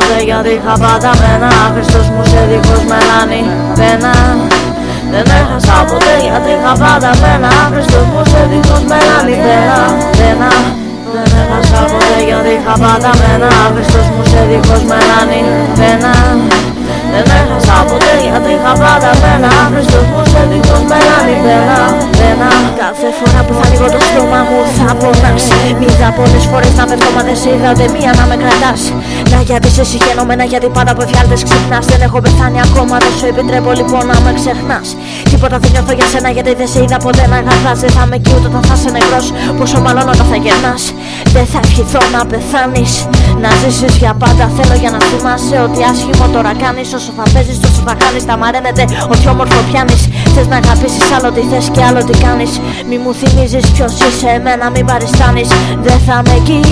γιατί είχα πάντα μένα Χριστός μου σε δίχως μελάνη πένα δεν έχασα ποτέ γιατί είχα πάντα μένα Χριστός μου σε δίχως μελάνη πένα, πένα Δεν έχασα ποτέ γιατί είχα πάντα μένα Χριστός μου σε δίχως μελάνη πένα δεν έχασα ποτέ γιατί είχα πάντα μένα Χριστός μου σε δίχως μελάνη πένα, πένα Κάθε φορά που θα ανοίγω το στόμα μου θα πονάς Είδα πολλές φορές να πέφτω μα δεν σε είδα ούτε μία να με κρατάς. Να γιατί σε συγχαινόμενα γιατί πάντα από εφιάλτες ξυπνάς Δεν έχω πεθάνει ακόμα δεν σου επιτρέπω λοιπόν να με ξεχνάς. Τίποτα δεν νιώθω για σένα γιατί δεν σε είδα ποτέ να γαθάς Δεν θα με εκεί ούτε όταν θα είσαι νεκρός Πόσο μάλλον όταν θα γερνάς. Δεν θα ευχηθώ να πεθάνεις Να ζήσεις για πάντα. Θέλω για να θυμάσαι Ότι άσχημο τώρα κάνεις. Όσο θα παίζεις τόσο θα χάνεις. Τα μαραίνεται ότι όμορφο πιάνεις. Θες να αγαπήσεις άλλο τι θες και άλλο τι κάνεις. Μη μου θυμίζεις ποιος είσαι εμένα μην παριστάνεις. Δεν θα είμαι εκεί.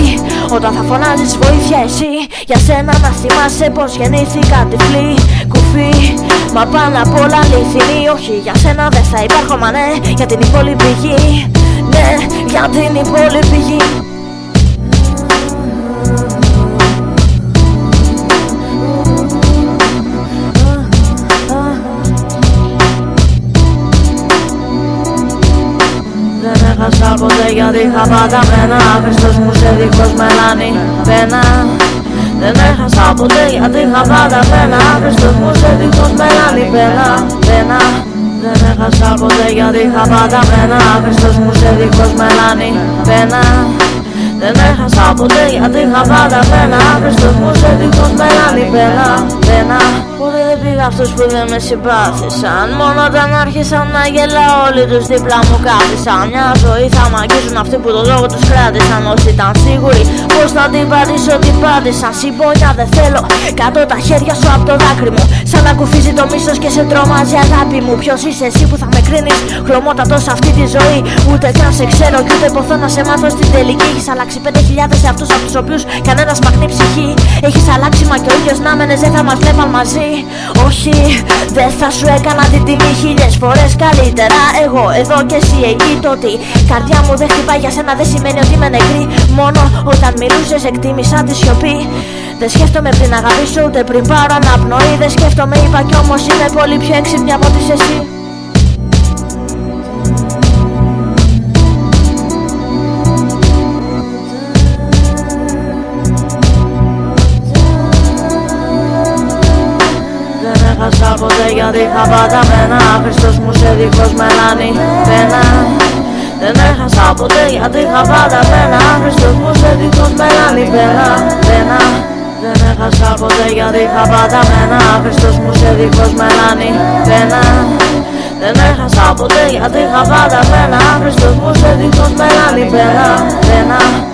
Όταν θα φωνάζεις βοήθεια εσύ Για σένα να θυμάσαι πως γεννήθηκα τυφλή Κουφή. Μα πάνω απ' όλα αληθινή Όχι για σένα δεν θα υπάρχω μα ναι Για την υπόλοιπη γη. Ναι για την υπόλοιπη γη ποτέ γιατί είχα πάντα μένα Χριστός μου σε δίχως μελάνη πένα. Δεν έχασα ποτέ γιατί είχα πάντα μένα Χριστός μου σε δίχως μελάνη πένα, πένα. Δεν έχασα ποτέ γιατί είχα πάντα μένα Χριστός μου σε δίχως μελάνη πένα. Δεν έχασα ποτέ γιατί είχα πάντα μένα Χριστός μου σε δίχως μελάνη πένα, πένα. Ποτέ δεν πήγα αυτούς που δεν με συμπάθησαν. Μόνο όταν άρχισαν να γελά όλοι τους δίπλα μου κάθισαν. Μια ζωή θα μ' αγγίζουν αυτοί που το λόγο τους κράτησαν. Όσοι ήταν σίγουροι πως θα την πατήσω την πάτησαν. Συμπόνια δεν θέλω κάτω τα χέρια σου από το δάκρυ μου. Σαν να κουφίζει το μίσος και σε τρομάζει αγάπη μου. Ποιος είσαι εσύ που θα με κρίνεις χλωμότατος σε αυτή τη ζωή. Ούτε καν σε ξέρω κι ούτε ποθώ να σε μάθω στην τελική. Έχεις αλλάξει 5.000 σε αυτούς από τους οποίους κανένας μαχνεί ψυχή. Έχεις αλλάξει μα και ο ίδιος να μένες δεν θα μας βλέπαν μαζί. Όχι δεν θα σου έκανα την τιμή χίλιες φορές καλύτερα. Εγώ εδώ και εσύ εκεί το τι Καρδιά μου δεν χτυπάει για σένα δεν σημαίνει ότι είμαι νεκρή. Μόνο όταν μιλούσες εκτίμησα τη σιωπή. Δεν σκέφτομαι πριν αγαπήσω ούτε πριν πάρω αναπνοή. Δεν σκέφτομαι είπα κι όμως είμαι πολύ πιο έξυπνη από ότι εσύ είχα πάντα μένα Χριστός μου σε δίχως μελάνη πένα Δεν έχασα ποτέ γιατί είχα πάντα μένα Χριστός μου σε δίχως μελάνη πένα, πένα Δεν έχασα ποτέ γιατί είχα πάντα μένα Χριστός μου σε δίχως μελάνη πένα δεν έχασα ποτέ γιατί είχα πάντα μένα Χριστός μου σε δίχως μελάνη πένα, πένα